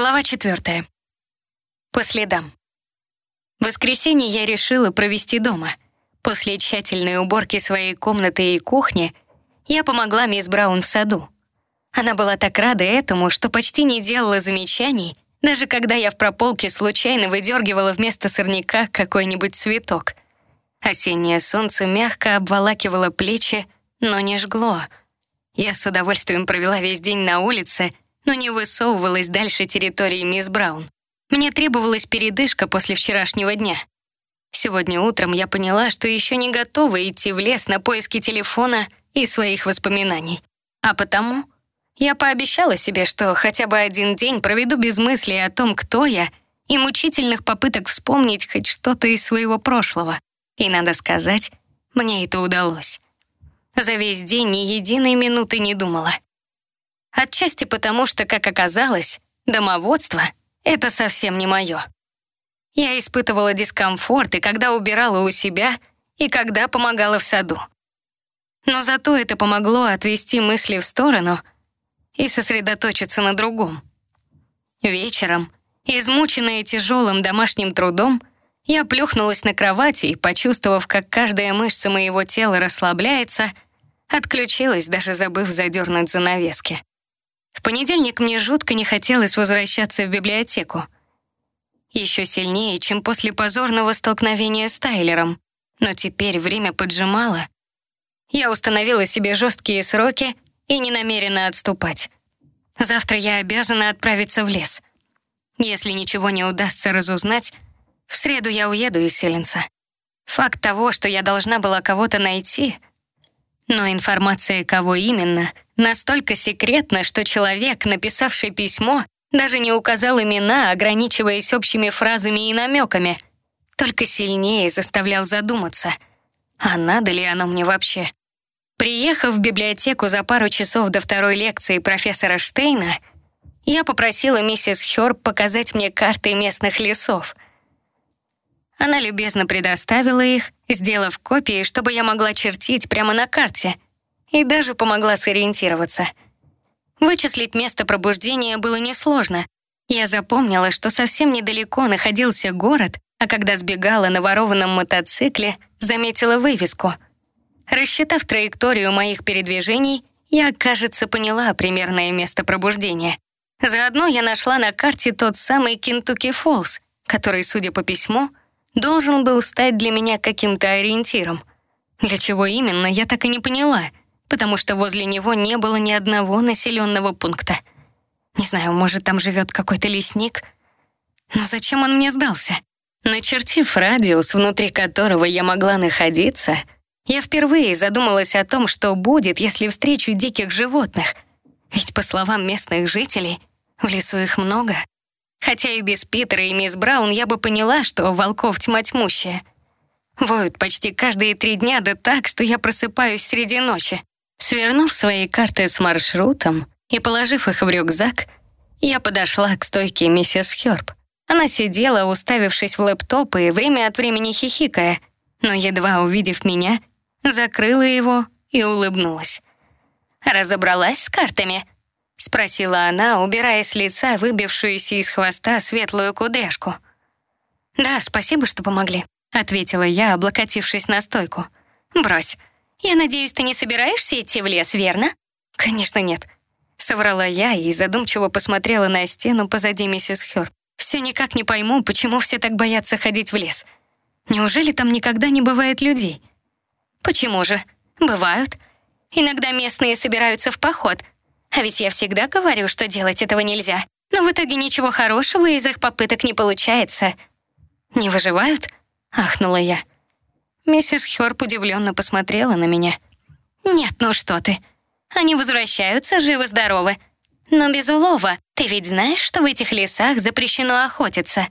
Глава четвертая. По следам. В воскресенье я решила провести дома. После тщательной уборки своей комнаты и кухни я помогла мисс Браун в саду. Она была так рада этому, что почти не делала замечаний, даже когда я в прополке случайно выдергивала вместо сорняка какой-нибудь цветок. Осеннее солнце мягко обволакивало плечи, но не жгло. Я с удовольствием провела весь день на улице, но не высовывалась дальше территории мисс Браун. Мне требовалась передышка после вчерашнего дня. Сегодня утром я поняла, что еще не готова идти в лес на поиски телефона и своих воспоминаний. А потому я пообещала себе, что хотя бы один день проведу без мыслей о том, кто я, и мучительных попыток вспомнить хоть что-то из своего прошлого. И, надо сказать, мне это удалось. За весь день ни единой минуты не думала. Отчасти потому, что, как оказалось, домоводство — это совсем не мое. Я испытывала дискомфорт и когда убирала у себя, и когда помогала в саду. Но зато это помогло отвести мысли в сторону и сосредоточиться на другом. Вечером, измученная тяжелым домашним трудом, я плюхнулась на кровати и, почувствовав, как каждая мышца моего тела расслабляется, отключилась, даже забыв задернуть занавески. В понедельник мне жутко не хотелось возвращаться в библиотеку. Еще сильнее, чем после позорного столкновения с Тайлером. Но теперь время поджимало. Я установила себе жесткие сроки и не намерена отступать. Завтра я обязана отправиться в лес. Если ничего не удастся разузнать, в среду я уеду из Селенса. Факт того, что я должна была кого-то найти, но информация, кого именно — настолько секретно, что человек, написавший письмо, даже не указал имена, ограничиваясь общими фразами и намеками, только сильнее заставлял задуматься, а надо ли оно мне вообще. Приехав в библиотеку за пару часов до второй лекции профессора Штейна, я попросила миссис Хёрб показать мне карты местных лесов. Она любезно предоставила их, сделав копии, чтобы я могла чертить прямо на карте — и даже помогла сориентироваться. Вычислить место пробуждения было несложно. Я запомнила, что совсем недалеко находился город, а когда сбегала на ворованном мотоцикле, заметила вывеску. Рассчитав траекторию моих передвижений, я, кажется, поняла примерное место пробуждения. Заодно я нашла на карте тот самый Кентукки Фоллс, который, судя по письму, должен был стать для меня каким-то ориентиром. Для чего именно, я так и не поняла — потому что возле него не было ни одного населенного пункта. Не знаю, может, там живет какой-то лесник? Но зачем он мне сдался? Начертив радиус, внутри которого я могла находиться, я впервые задумалась о том, что будет, если встречу диких животных. Ведь, по словам местных жителей, в лесу их много. Хотя и без Питера и мисс Браун я бы поняла, что волков тьма тьмущая. Воют почти каждые три дня, да так, что я просыпаюсь среди ночи. Свернув свои карты с маршрутом и положив их в рюкзак, я подошла к стойке миссис Хёрб. Она сидела, уставившись в лэптоп и время от времени хихикая, но, едва увидев меня, закрыла его и улыбнулась. «Разобралась с картами?» — спросила она, убирая с лица выбившуюся из хвоста светлую кудряшку. «Да, спасибо, что помогли», — ответила я, облокотившись на стойку. «Брось, «Я надеюсь, ты не собираешься идти в лес, верно?» «Конечно нет», — соврала я и задумчиво посмотрела на стену позади миссис Хёрб. «Все никак не пойму, почему все так боятся ходить в лес. Неужели там никогда не бывает людей?» «Почему же? Бывают. Иногда местные собираются в поход. А ведь я всегда говорю, что делать этого нельзя. Но в итоге ничего хорошего из их попыток не получается». «Не выживают?» — ахнула я. Миссис Хёрп удивленно посмотрела на меня. «Нет, ну что ты. Они возвращаются живы-здоровы. Но без улова. Ты ведь знаешь, что в этих лесах запрещено охотиться?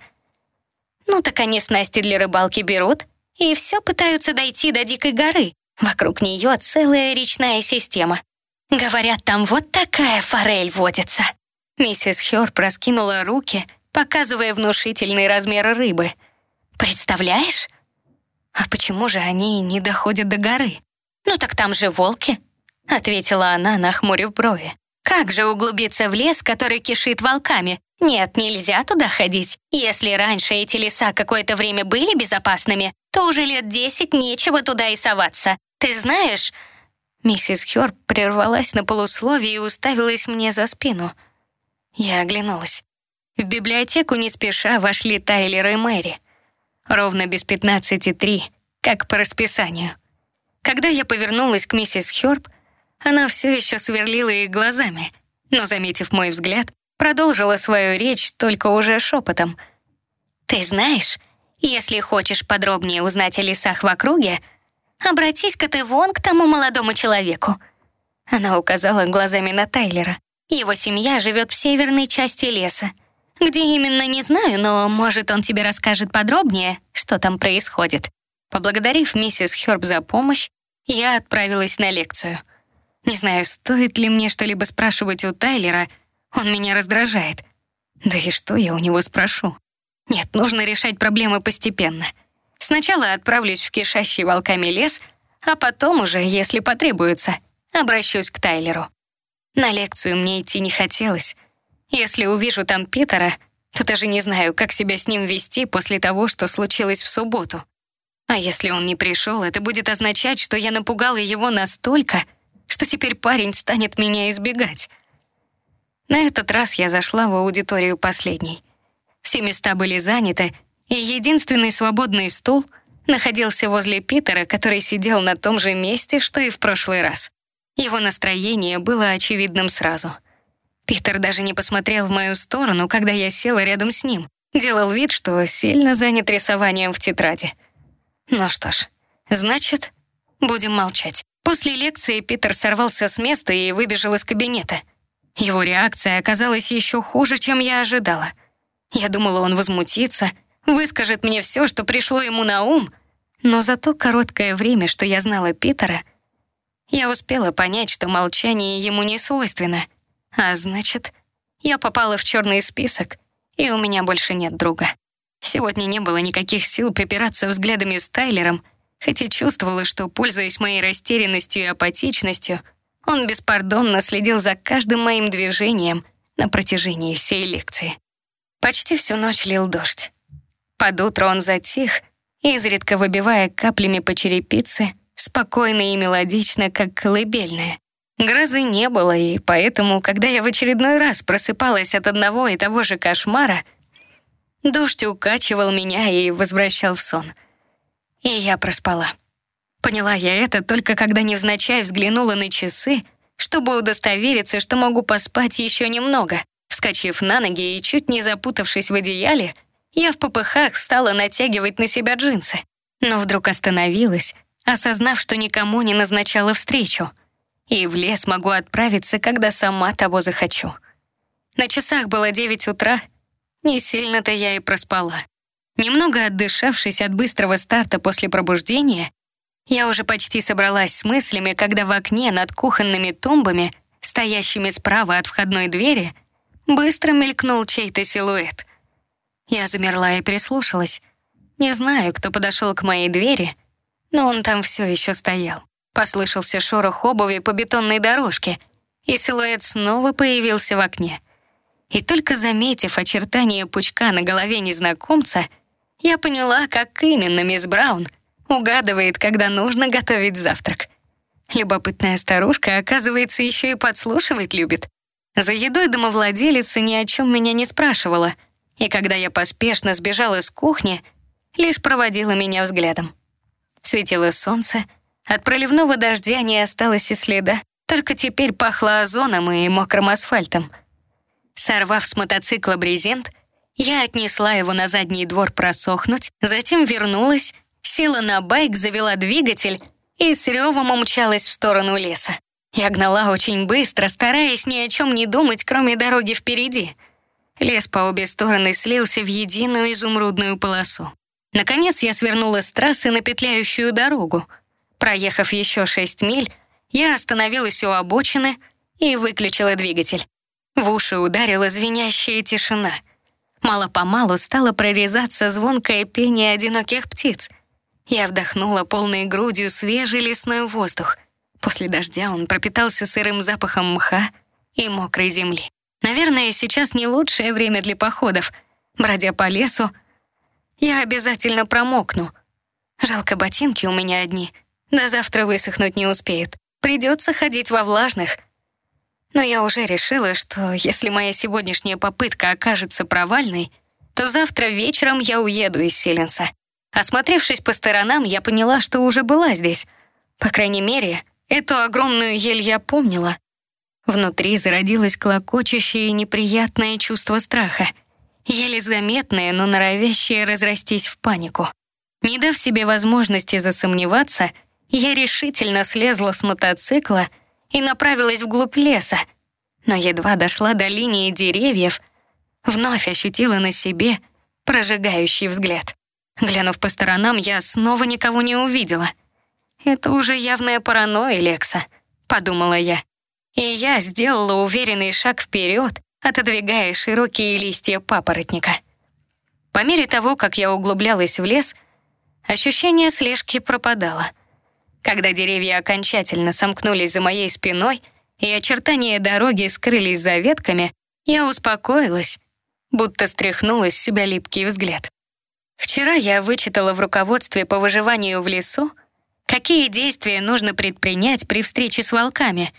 Ну так они снасти для рыбалки берут и все пытаются дойти до дикой горы. Вокруг нее целая речная система. Говорят, там вот такая форель водится». Миссис Хёрп раскинула руки, показывая внушительный размер рыбы. «Представляешь?» «А почему же они не доходят до горы?» «Ну так там же волки», — ответила она, нахмурив брови. Как же углубиться в лес, который кишит волками? Нет, нельзя туда ходить. Если раньше эти леса какое-то время были безопасными, то уже лет десять нечего туда и соваться. Ты знаешь...» Миссис Хёрб прервалась на полусловие и уставилась мне за спину. Я оглянулась. В библиотеку не спеша вошли Тайлер и Мэри. Ровно без пятнадцати три, как по расписанию. Когда я повернулась к миссис Хёрб, она все еще сверлила их глазами, но, заметив мой взгляд, продолжила свою речь только уже шепотом. «Ты знаешь, если хочешь подробнее узнать о лесах в округе, обратись-ка ты вон к тому молодому человеку». Она указала глазами на Тайлера. Его семья живет в северной части леса. Где именно, не знаю, но, может, он тебе расскажет подробнее, что там происходит. Поблагодарив миссис Хёрб за помощь, я отправилась на лекцию. Не знаю, стоит ли мне что-либо спрашивать у Тайлера, он меня раздражает. Да и что я у него спрошу? Нет, нужно решать проблемы постепенно. Сначала отправлюсь в кишащий волками лес, а потом уже, если потребуется, обращусь к Тайлеру. На лекцию мне идти не хотелось. Если увижу там Питера, то даже не знаю, как себя с ним вести после того, что случилось в субботу. А если он не пришел, это будет означать, что я напугала его настолько, что теперь парень станет меня избегать. На этот раз я зашла в аудиторию последней. Все места были заняты, и единственный свободный стул находился возле Питера, который сидел на том же месте, что и в прошлый раз. Его настроение было очевидным сразу. Питер даже не посмотрел в мою сторону, когда я села рядом с ним. Делал вид, что сильно занят рисованием в тетради. Ну что ж, значит, будем молчать. После лекции Питер сорвался с места и выбежал из кабинета. Его реакция оказалась еще хуже, чем я ожидала. Я думала, он возмутится, выскажет мне все, что пришло ему на ум, но за то короткое время, что я знала Питера, я успела понять, что молчание ему не свойственно, а значит, я попала в черный список, и у меня больше нет друга. Сегодня не было никаких сил припираться взглядами с Тайлером, хотя чувствовала, что, пользуясь моей растерянностью и апатичностью, он беспардонно следил за каждым моим движением на протяжении всей лекции. Почти всю ночь лил дождь. Под утро он затих, изредка выбивая каплями по черепице, спокойно и мелодично, как колыбельная. Грозы не было, и поэтому, когда я в очередной раз просыпалась от одного и того же кошмара, дождь укачивал меня и возвращал в сон. И я проспала. Поняла я это только когда невзначай взглянула на часы, чтобы удостовериться, что могу поспать еще немного. Вскочив на ноги и чуть не запутавшись в одеяле, я в попыхах стала натягивать на себя джинсы. Но вдруг остановилась, осознав, что никому не назначала встречу. И в лес могу отправиться, когда сама того захочу. На часах было девять утра. Не сильно-то я и проспала. Немного отдышавшись от быстрого старта после пробуждения, я уже почти собралась с мыслями, когда в окне над кухонными тумбами, стоящими справа от входной двери, быстро мелькнул чей-то силуэт. Я замерла и прислушалась. Не знаю, кто подошел к моей двери, но он там все еще стоял. Послышался шорох обуви по бетонной дорожке, и силуэт снова появился в окне. И только заметив очертания пучка на голове незнакомца, я поняла, как именно мисс Браун — Угадывает, когда нужно готовить завтрак. Любопытная старушка, оказывается, еще и подслушивать любит. За едой домовладелица ни о чем меня не спрашивала, и когда я поспешно сбежала с кухни, лишь проводила меня взглядом. Светило солнце, от проливного дождя не осталось и следа, только теперь пахло озоном и мокрым асфальтом. Сорвав с мотоцикла брезент, я отнесла его на задний двор просохнуть, затем вернулась села на байк, завела двигатель и с ревом умчалась в сторону леса. Я гнала очень быстро, стараясь ни о чем не думать, кроме дороги впереди. Лес по обе стороны слился в единую изумрудную полосу. Наконец я свернула с трассы на петляющую дорогу. Проехав еще шесть миль, я остановилась у обочины и выключила двигатель. В уши ударила звенящая тишина. Мало-помалу стало прорезаться звонкое пение одиноких птиц — я вдохнула полной грудью свежий лесной воздух. После дождя он пропитался сырым запахом мха и мокрой земли. Наверное, сейчас не лучшее время для походов. Бродя по лесу, я обязательно промокну. Жалко, ботинки у меня одни. До завтра высохнуть не успеют. Придется ходить во влажных. Но я уже решила, что если моя сегодняшняя попытка окажется провальной, то завтра вечером я уеду из Селенса. Осмотревшись по сторонам, я поняла, что уже была здесь. По крайней мере, эту огромную ель я помнила. Внутри зародилось клокочущее и неприятное чувство страха. Еле заметное, но норовящее разрастись в панику. Не дав себе возможности засомневаться, я решительно слезла с мотоцикла и направилась вглубь леса. Но едва дошла до линии деревьев, вновь ощутила на себе прожигающий взгляд. Глянув по сторонам, я снова никого не увидела. «Это уже явная паранойя, Лекса», — подумала я. И я сделала уверенный шаг вперед, отодвигая широкие листья папоротника. По мере того, как я углублялась в лес, ощущение слежки пропадало. Когда деревья окончательно сомкнулись за моей спиной и очертания дороги скрылись за ветками, я успокоилась, будто стряхнула с себя липкий взгляд. Вчера я вычитала в руководстве по выживанию в лесу, какие действия нужно предпринять при встрече с волками.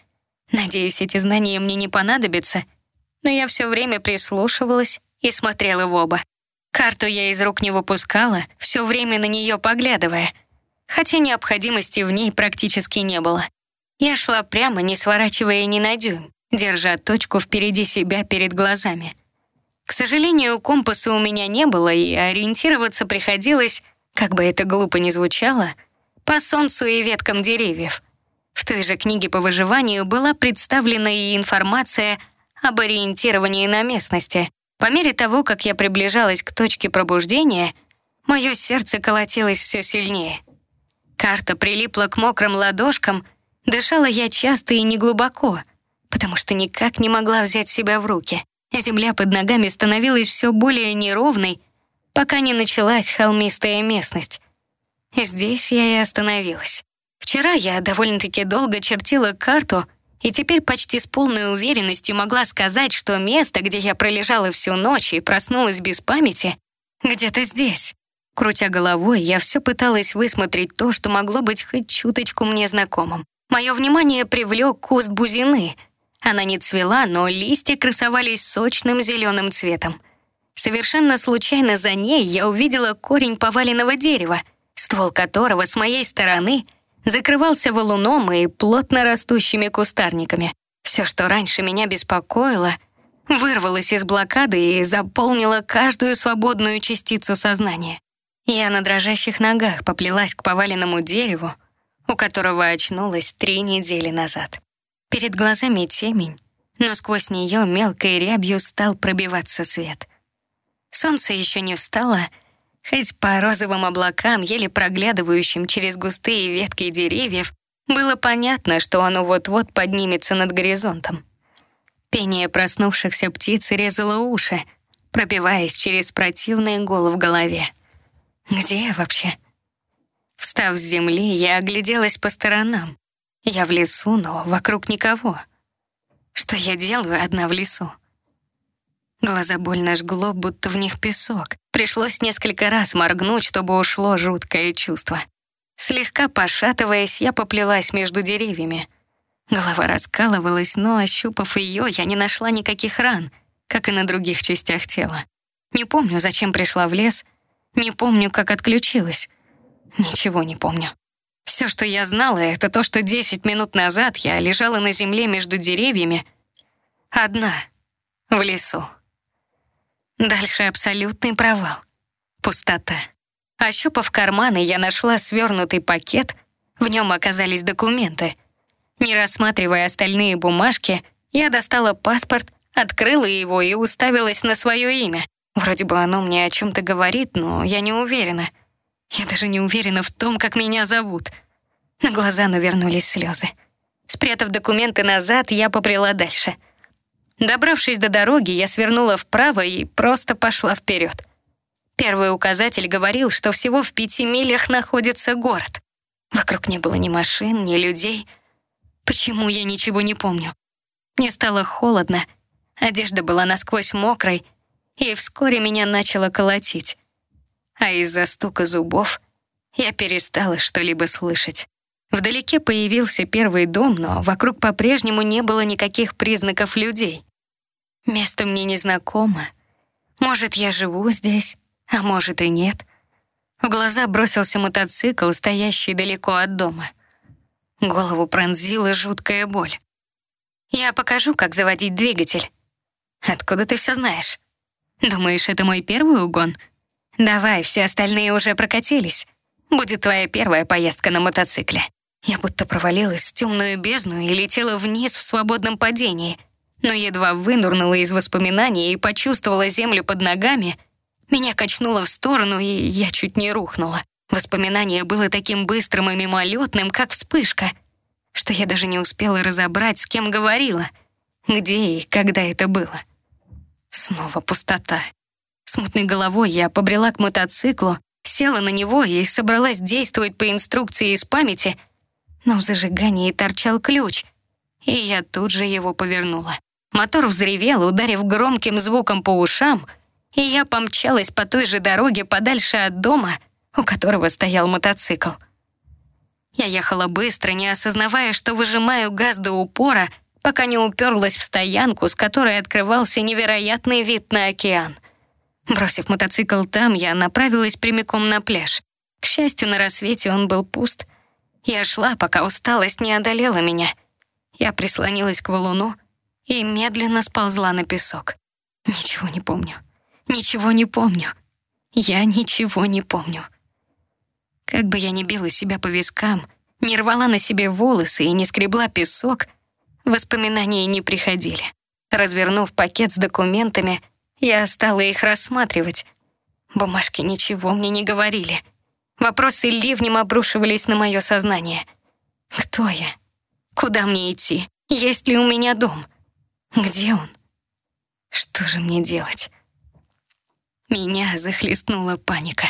Надеюсь, эти знания мне не понадобятся, но я все время прислушивалась и смотрела в оба. Карту я из рук не выпускала, все время на нее поглядывая, хотя необходимости в ней практически не было. Я шла прямо, не сворачивая ни на дюйм, держа точку впереди себя перед глазами. К сожалению, компаса у меня не было, и ориентироваться приходилось, как бы это глупо ни звучало, по солнцу и веткам деревьев. В той же книге по выживанию была представлена и информация об ориентировании на местности. По мере того, как я приближалась к точке пробуждения, мое сердце колотилось все сильнее. Карта прилипла к мокрым ладошкам, дышала я часто и неглубоко, потому что никак не могла взять себя в руки. Земля под ногами становилась все более неровной, пока не началась холмистая местность. Здесь я и остановилась. Вчера я довольно-таки долго чертила карту и теперь почти с полной уверенностью могла сказать, что место, где я пролежала всю ночь и проснулась без памяти, где-то здесь. Крутя головой, я все пыталась высмотреть то, что могло быть хоть чуточку мне знакомым. Мое внимание привлек куст бузины — она не цвела, но листья красовались сочным зеленым цветом. Совершенно случайно за ней я увидела корень поваленного дерева, ствол которого с моей стороны закрывался валуном и плотно растущими кустарниками. Все, что раньше меня беспокоило, вырвалось из блокады и заполнило каждую свободную частицу сознания. Я на дрожащих ногах поплелась к поваленному дереву, у которого очнулась три недели назад. Перед глазами темень, но сквозь нее мелкой рябью стал пробиваться свет. Солнце еще не встало, хоть по розовым облакам, еле проглядывающим через густые ветки деревьев, было понятно, что оно вот-вот поднимется над горизонтом. Пение проснувшихся птиц резало уши, пробиваясь через противный гул в голове. «Где я вообще?» Встав с земли, я огляделась по сторонам. Я в лесу, но вокруг никого. Что я делаю одна в лесу? Глаза больно жгло, будто в них песок. Пришлось несколько раз моргнуть, чтобы ушло жуткое чувство. Слегка пошатываясь, я поплелась между деревьями. Голова раскалывалась, но, ощупав ее, я не нашла никаких ран, как и на других частях тела. Не помню, зачем пришла в лес, не помню, как отключилась. Ничего не помню. Все, что я знала, это то, что 10 минут назад я лежала на земле между деревьями, одна, в лесу. Дальше абсолютный провал. Пустота. Ощупав карманы, я нашла свернутый пакет, в нем оказались документы. Не рассматривая остальные бумажки, я достала паспорт, открыла его и уставилась на свое имя. Вроде бы оно мне о чем-то говорит, но я не уверена — я даже не уверена в том, как меня зовут. На глаза навернулись слезы. Спрятав документы назад, я побрела дальше. Добравшись до дороги, я свернула вправо и просто пошла вперед. Первый указатель говорил, что всего в пяти милях находится город. Вокруг не было ни машин, ни людей. Почему я ничего не помню? Мне стало холодно, одежда была насквозь мокрой, и вскоре меня начало колотить. А из-за стука зубов я перестала что-либо слышать. Вдалеке появился первый дом, но вокруг по-прежнему не было никаких признаков людей. Место мне незнакомо. Может, я живу здесь, а может и нет. В глаза бросился мотоцикл, стоящий далеко от дома. Голову пронзила жуткая боль. «Я покажу, как заводить двигатель». «Откуда ты все знаешь?» «Думаешь, это мой первый угон?» «Давай, все остальные уже прокатились. Будет твоя первая поездка на мотоцикле». Я будто провалилась в темную бездну и летела вниз в свободном падении, но едва вынурнула из воспоминаний и почувствовала землю под ногами, меня качнуло в сторону, и я чуть не рухнула. Воспоминание было таким быстрым и мимолетным, как вспышка, что я даже не успела разобрать, с кем говорила, где и когда это было. Снова пустота. Смутной головой я побрела к мотоциклу, села на него и собралась действовать по инструкции из памяти — но в зажигании торчал ключ, и я тут же его повернула. Мотор взревел, ударив громким звуком по ушам, и я помчалась по той же дороге подальше от дома, у которого стоял мотоцикл. Я ехала быстро, не осознавая, что выжимаю газ до упора, пока не уперлась в стоянку, с которой открывался невероятный вид на океан. Бросив мотоцикл там, я направилась прямиком на пляж. К счастью, на рассвете он был пуст, я шла, пока усталость не одолела меня. Я прислонилась к валуну и медленно сползла на песок. Ничего не помню. Ничего не помню. Я ничего не помню. Как бы я ни била себя по вискам, не рвала на себе волосы и не скребла песок, воспоминания не приходили. Развернув пакет с документами, я стала их рассматривать. Бумажки ничего мне не говорили — Вопросы ливнем обрушивались на мое сознание. Кто я? Куда мне идти? Есть ли у меня дом? Где он? Что же мне делать? Меня захлестнула паника.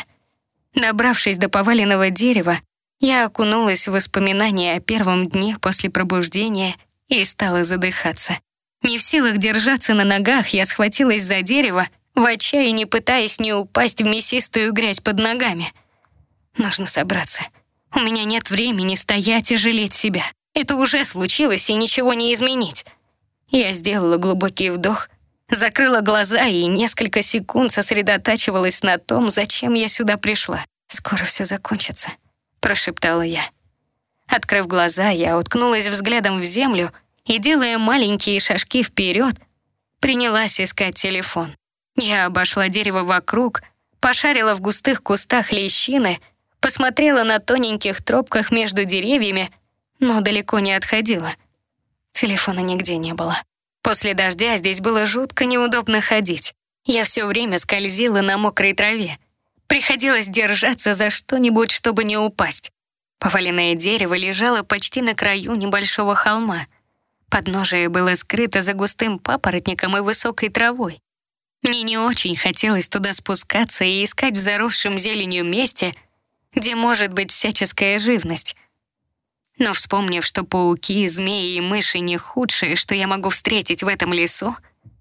Добравшись до поваленного дерева, я окунулась в воспоминания о первом дне после пробуждения и стала задыхаться. Не в силах держаться на ногах, я схватилась за дерево, в отчаянии пытаясь не упасть в мясистую грязь под ногами — Нужно собраться. У меня нет времени стоять и жалеть себя. Это уже случилось, и ничего не изменить. Я сделала глубокий вдох, закрыла глаза и несколько секунд сосредотачивалась на том, зачем я сюда пришла. «Скоро все закончится», — прошептала я. Открыв глаза, я уткнулась взглядом в землю и, делая маленькие шажки вперед, принялась искать телефон. Я обошла дерево вокруг, пошарила в густых кустах лещины — посмотрела на тоненьких тропках между деревьями, но далеко не отходила. Телефона нигде не было. После дождя здесь было жутко неудобно ходить. Я все время скользила на мокрой траве. Приходилось держаться за что-нибудь, чтобы не упасть. Поваленное дерево лежало почти на краю небольшого холма. Подножие было скрыто за густым папоротником и высокой травой. Мне не очень хотелось туда спускаться и искать в заросшем зеленью месте — где может быть всяческая живность. Но вспомнив, что пауки, змеи и мыши не худшие, что я могу встретить в этом лесу,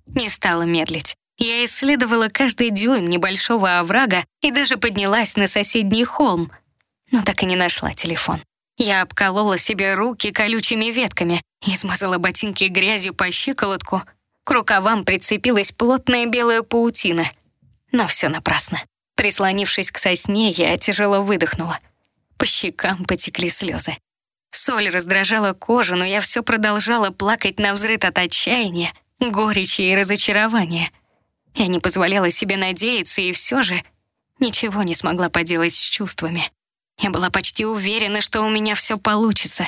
не стала медлить. Я исследовала каждый дюйм небольшого оврага и даже поднялась на соседний холм, но так и не нашла телефон. Я обколола себе руки колючими ветками, измазала ботинки грязью по щиколотку, к рукавам прицепилась плотная белая паутина. Но все напрасно. Прислонившись к сосне, я тяжело выдохнула. По щекам потекли слезы. Соль раздражала кожу, но я все продолжала плакать на взрыт от отчаяния, горечи и разочарования. Я не позволяла себе надеяться и все же ничего не смогла поделать с чувствами. Я была почти уверена, что у меня все получится.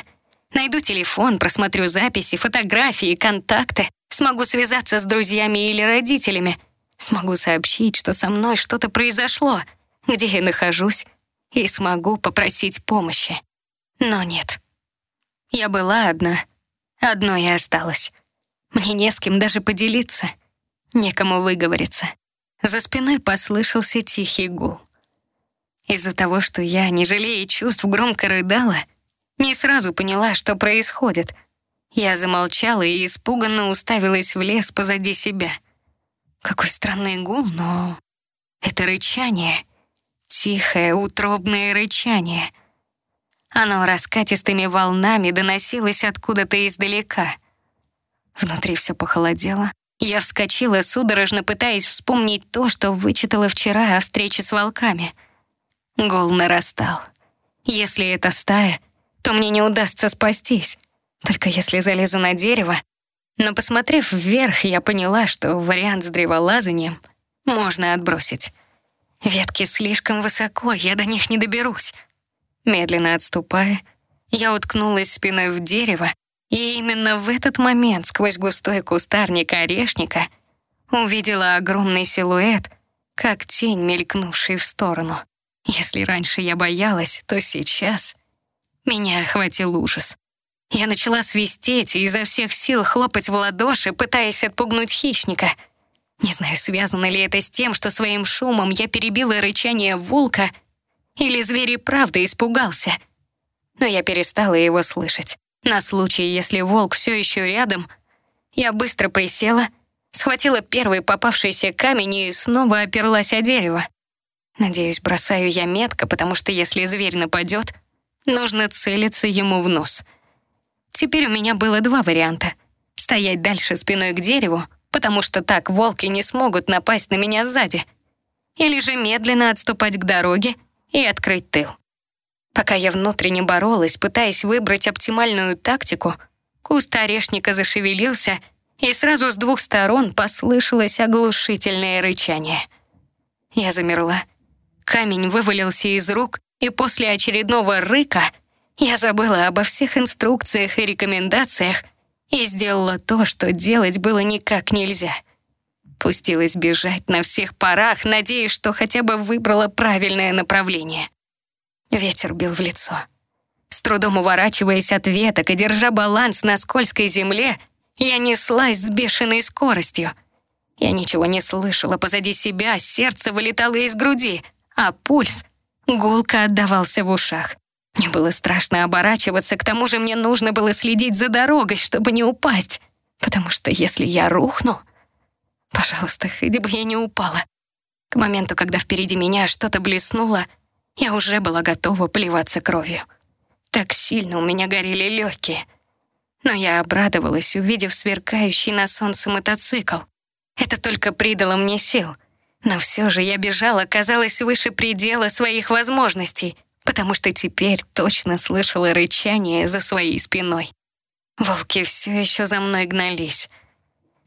Найду телефон, просмотрю записи, фотографии, контакты, смогу связаться с друзьями или родителями — Смогу сообщить, что со мной что-то произошло, где я нахожусь, и смогу попросить помощи. Но нет. Я была одна. Одной и осталась. Мне не с кем даже поделиться. Некому выговориться. За спиной послышался тихий гул. Из-за того, что я, не жалея чувств, громко рыдала, не сразу поняла, что происходит. Я замолчала и испуганно уставилась в лес позади себя. Какой странный гул, но... Это рычание. Тихое, утробное рычание. Оно раскатистыми волнами доносилось откуда-то издалека. Внутри все похолодело. Я вскочила, судорожно пытаясь вспомнить то, что вычитала вчера о встрече с волками. Гол нарастал. Если это стая, то мне не удастся спастись. Только если залезу на дерево. Но посмотрев вверх, я поняла, что вариант с древолазанием можно отбросить. Ветки слишком высоко, я до них не доберусь. Медленно отступая, я уткнулась спиной в дерево, и именно в этот момент сквозь густой кустарник орешника увидела огромный силуэт, как тень, мелькнувший в сторону. Если раньше я боялась, то сейчас меня охватил ужас. Я начала свистеть и изо всех сил хлопать в ладоши, пытаясь отпугнуть хищника. Не знаю, связано ли это с тем, что своим шумом я перебила рычание волка, или зверь и правда испугался. Но я перестала его слышать. На случай, если волк все еще рядом, я быстро присела, схватила первый попавшийся камень и снова оперлась о дерево. Надеюсь, бросаю я метко, потому что если зверь нападет, нужно целиться ему в нос — Теперь у меня было два варианта. Стоять дальше спиной к дереву, потому что так волки не смогут напасть на меня сзади. Или же медленно отступать к дороге и открыть тыл. Пока я внутренне боролась, пытаясь выбрать оптимальную тактику, куст орешника зашевелился, и сразу с двух сторон послышалось оглушительное рычание. Я замерла. Камень вывалился из рук, и после очередного рыка — я забыла обо всех инструкциях и рекомендациях и сделала то, что делать было никак нельзя. Пустилась бежать на всех парах, надеясь, что хотя бы выбрала правильное направление. Ветер бил в лицо. С трудом уворачиваясь от веток и держа баланс на скользкой земле, я неслась с бешеной скоростью. Я ничего не слышала позади себя, сердце вылетало из груди, а пульс гулко отдавался в ушах. Мне было страшно оборачиваться, к тому же мне нужно было следить за дорогой, чтобы не упасть. Потому что если я рухну... Пожалуйста, хоть бы я не упала. К моменту, когда впереди меня что-то блеснуло, я уже была готова плеваться кровью. Так сильно у меня горели легкие. Но я обрадовалась, увидев сверкающий на солнце мотоцикл. Это только придало мне сил. Но все же я бежала, казалось, выше предела своих возможностей — потому что теперь точно слышала рычание за своей спиной. Волки все еще за мной гнались.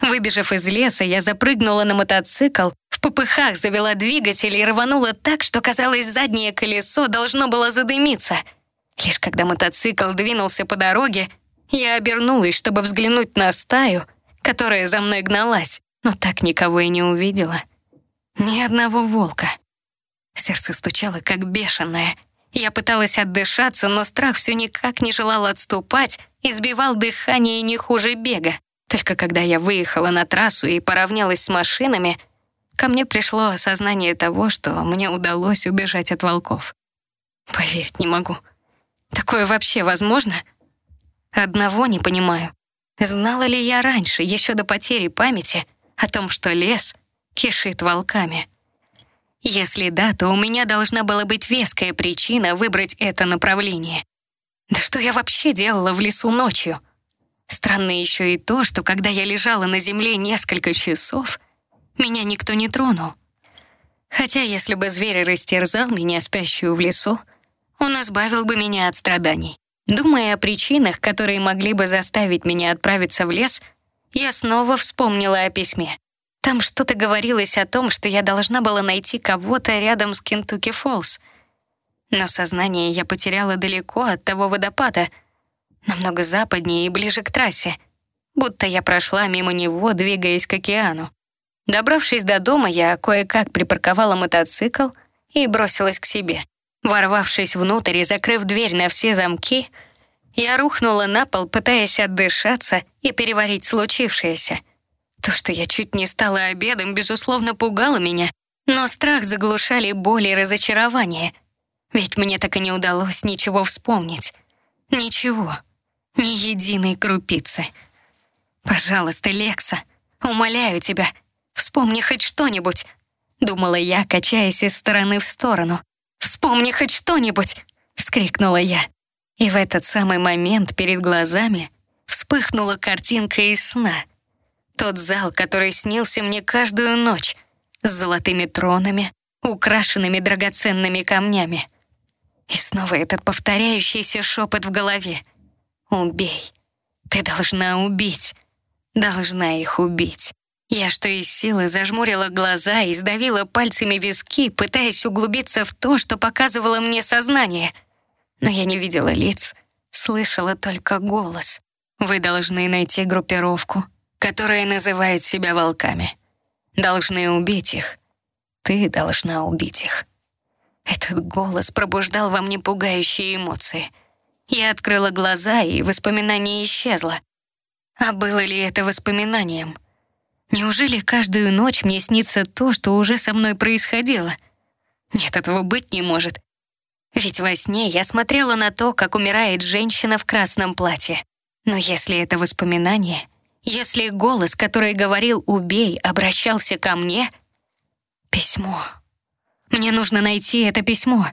Выбежав из леса, я запрыгнула на мотоцикл, в попыхах завела двигатель и рванула так, что, казалось, заднее колесо должно было задымиться. Лишь когда мотоцикл двинулся по дороге, я обернулась, чтобы взглянуть на стаю, которая за мной гналась, но так никого и не увидела. Ни одного волка. Сердце стучало, как бешеное. Я пыталась отдышаться, но страх все никак не желал отступать и сбивал дыхание не хуже бега. Только когда я выехала на трассу и поравнялась с машинами, ко мне пришло осознание того, что мне удалось убежать от волков. Поверить не могу. Такое вообще возможно? Одного не понимаю. Знала ли я раньше, еще до потери памяти, о том, что лес кишит волками? Если да, то у меня должна была быть веская причина выбрать это направление. Да что я вообще делала в лесу ночью? Странно еще и то, что когда я лежала на земле несколько часов, меня никто не тронул. Хотя если бы зверь растерзал меня, спящую в лесу, он избавил бы меня от страданий. Думая о причинах, которые могли бы заставить меня отправиться в лес, я снова вспомнила о письме. Там что-то говорилось о том, что я должна была найти кого-то рядом с Кентукки Фоллс. Но сознание я потеряла далеко от того водопада, намного западнее и ближе к трассе, будто я прошла мимо него, двигаясь к океану. Добравшись до дома, я кое-как припарковала мотоцикл и бросилась к себе. Ворвавшись внутрь и закрыв дверь на все замки, я рухнула на пол, пытаясь отдышаться и переварить случившееся — то, что я чуть не стала обедом, безусловно, пугало меня, но страх заглушали боль и разочарование. Ведь мне так и не удалось ничего вспомнить. Ничего. Ни единой крупицы. «Пожалуйста, Лекса, умоляю тебя, вспомни хоть что-нибудь», думала я, качаясь из стороны в сторону. «Вспомни хоть что-нибудь!» — вскрикнула я. И в этот самый момент перед глазами вспыхнула картинка из сна. Тот зал, который снился мне каждую ночь, с золотыми тронами, украшенными драгоценными камнями. И снова этот повторяющийся шепот в голове. «Убей! Ты должна убить! Должна их убить!» Я что из силы зажмурила глаза и сдавила пальцами виски, пытаясь углубиться в то, что показывало мне сознание. Но я не видела лиц, слышала только голос. «Вы должны найти группировку, которая называет себя волками. Должны убить их. Ты должна убить их». Этот голос пробуждал во мне пугающие эмоции. Я открыла глаза, и воспоминание исчезло. А было ли это воспоминанием? Неужели каждую ночь мне снится то, что уже со мной происходило? Нет, этого быть не может. Ведь во сне я смотрела на то, как умирает женщина в красном платье. Но если это воспоминание, если голос, который говорил «убей», обращался ко мне... Письмо. Мне нужно найти это письмо.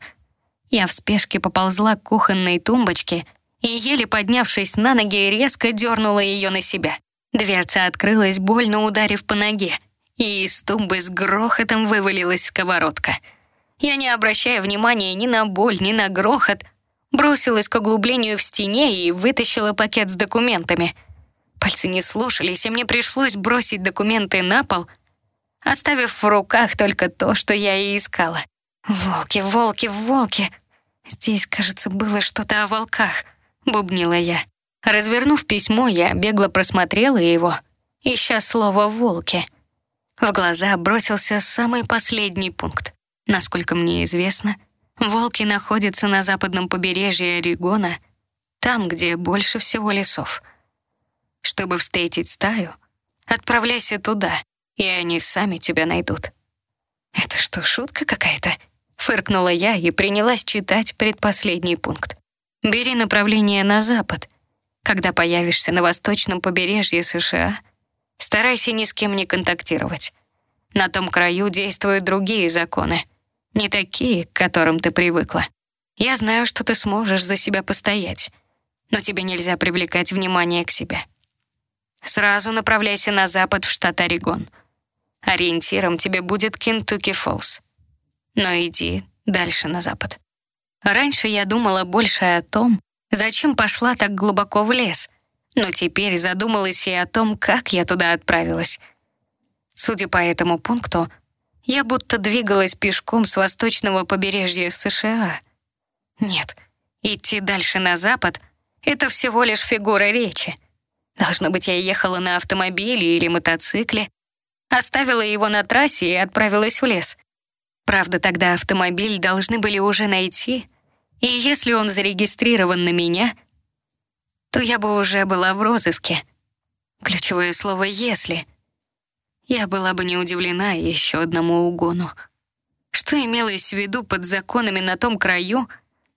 Я в спешке поползла к кухонной тумбочке и, еле поднявшись на ноги, резко дернула ее на себя. Дверца открылась, больно ударив по ноге, и из тумбы с грохотом вывалилась сковородка. Я, не обращая внимания ни на боль, ни на грохот, бросилась к углублению в стене и вытащила пакет с документами. Пальцы не слушались, и мне пришлось бросить документы на пол, оставив в руках только то, что я и искала. «Волки, волки, волки!» Здесь, кажется, было что-то о волках, бубнила я. Развернув письмо, я бегло просмотрела его, ища слово «волки». В глаза бросился самый последний пункт. Насколько мне известно, волки находятся на западном побережье Орегона, там, где больше всего лесов. Чтобы встретить стаю, отправляйся туда, и они сами тебя найдут. «Это что, шутка какая-то?» Фыркнула я и принялась читать предпоследний пункт. «Бери направление на запад, когда появишься на восточном побережье США, старайся ни с кем не контактировать. На том краю действуют другие законы, не такие, к которым ты привыкла. Я знаю, что ты сможешь за себя постоять, но тебе нельзя привлекать внимание к себе. Сразу направляйся на запад в штат Орегон. Ориентиром тебе будет Кентукки Фоллс. Но иди дальше на запад. Раньше я думала больше о том, Зачем пошла так глубоко в лес? Но теперь задумалась и о том, как я туда отправилась. Судя по этому пункту, я будто двигалась пешком с восточного побережья США. Нет, идти дальше на запад — это всего лишь фигура речи. Должно быть, я ехала на автомобиле или мотоцикле, оставила его на трассе и отправилась в лес. Правда, тогда автомобиль должны были уже найти, и если он зарегистрирован на меня, то я бы уже была в розыске. Ключевое слово «если». Я была бы не удивлена еще одному угону. Что имелось в виду под законами на том краю,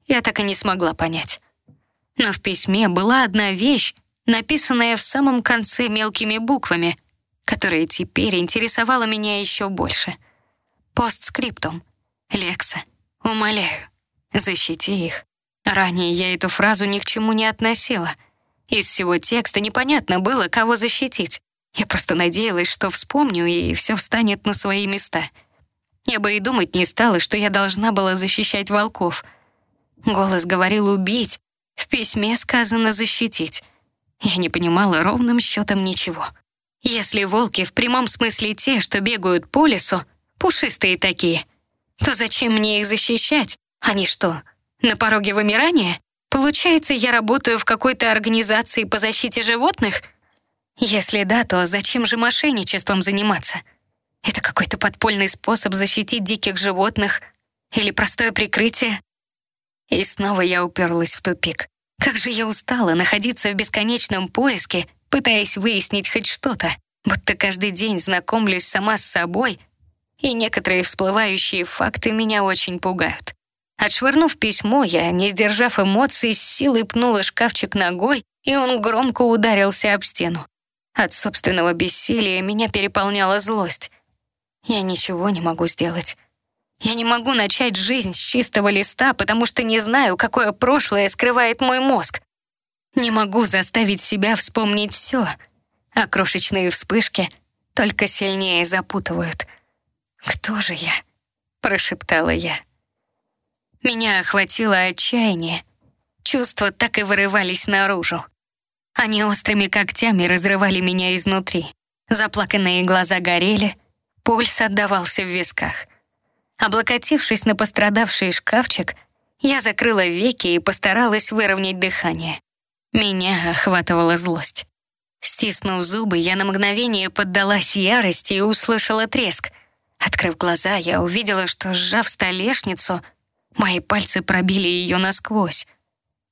я так и не смогла понять. Но в письме была одна вещь, написанная в самом конце мелкими буквами, которая теперь интересовала меня еще больше. Постскриптум. «Лекса, умоляю, Защити их. Ранее я эту фразу ни к чему не относила. Из всего текста непонятно было, кого защитить. Я просто надеялась, что вспомню, и все встанет на свои места. Я бы и думать не стала, что я должна была защищать волков. Голос говорил «убить», в письме сказано «защитить». Я не понимала ровным счетом ничего. Если волки в прямом смысле те, что бегают по лесу, пушистые такие, то зачем мне их защищать, они что, на пороге вымирания? Получается, я работаю в какой-то организации по защите животных? Если да, то зачем же мошенничеством заниматься? Это какой-то подпольный способ защитить диких животных или простое прикрытие? И снова я уперлась в тупик. Как же я устала находиться в бесконечном поиске, пытаясь выяснить хоть что-то, будто каждый день знакомлюсь сама с собой, и некоторые всплывающие факты меня очень пугают. Отшвырнув письмо, я, не сдержав эмоций, с силой пнула шкафчик ногой, и он громко ударился об стену. От собственного бессилия меня переполняла злость. Я ничего не могу сделать. Я не могу начать жизнь с чистого листа, потому что не знаю, какое прошлое скрывает мой мозг. Не могу заставить себя вспомнить все, а крошечные вспышки только сильнее запутывают. «Кто же я?» — прошептала я. Меня охватило отчаяние. Чувства так и вырывались наружу. Они острыми когтями разрывали меня изнутри. Заплаканные глаза горели, пульс отдавался в висках. Облокотившись на пострадавший шкафчик, я закрыла веки и постаралась выровнять дыхание. Меня охватывала злость. Стиснув зубы, я на мгновение поддалась ярости и услышала треск. Открыв глаза, я увидела, что, сжав столешницу, мои пальцы пробили ее насквозь.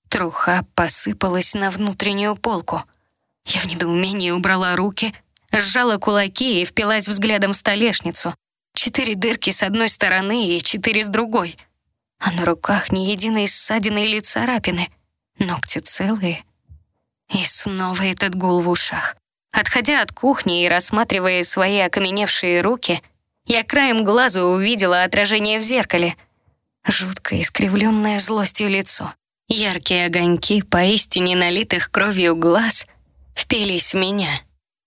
Труха посыпалась на внутреннюю полку. Я в недоумении убрала руки, сжала кулаки и впилась взглядом в столешницу. Четыре дырки с одной стороны и четыре с другой. А на руках ни единой ссадины или царапины. Ногти целые. И снова этот гул в ушах. Отходя от кухни и рассматривая свои окаменевшие руки, я краем глаза увидела отражение в зеркале. Жутко искривленное злостью лицо. Яркие огоньки, поистине налитых кровью глаз, впились в меня.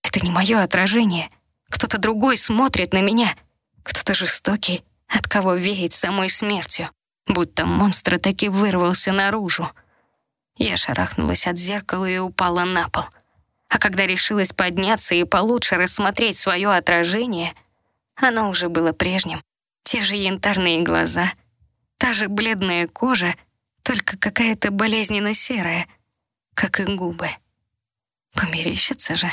Это не мое отражение. Кто-то другой смотрит на меня. Кто-то жестокий, от кого веет самой смертью. Будто монстр таки вырвался наружу. Я шарахнулась от зеркала и упала на пол. А когда решилась подняться и получше рассмотреть свое отражение, оно уже было прежним. Те же янтарные глаза, та же бледная кожа — только какая-то болезненно серая, как и губы. Померещится же.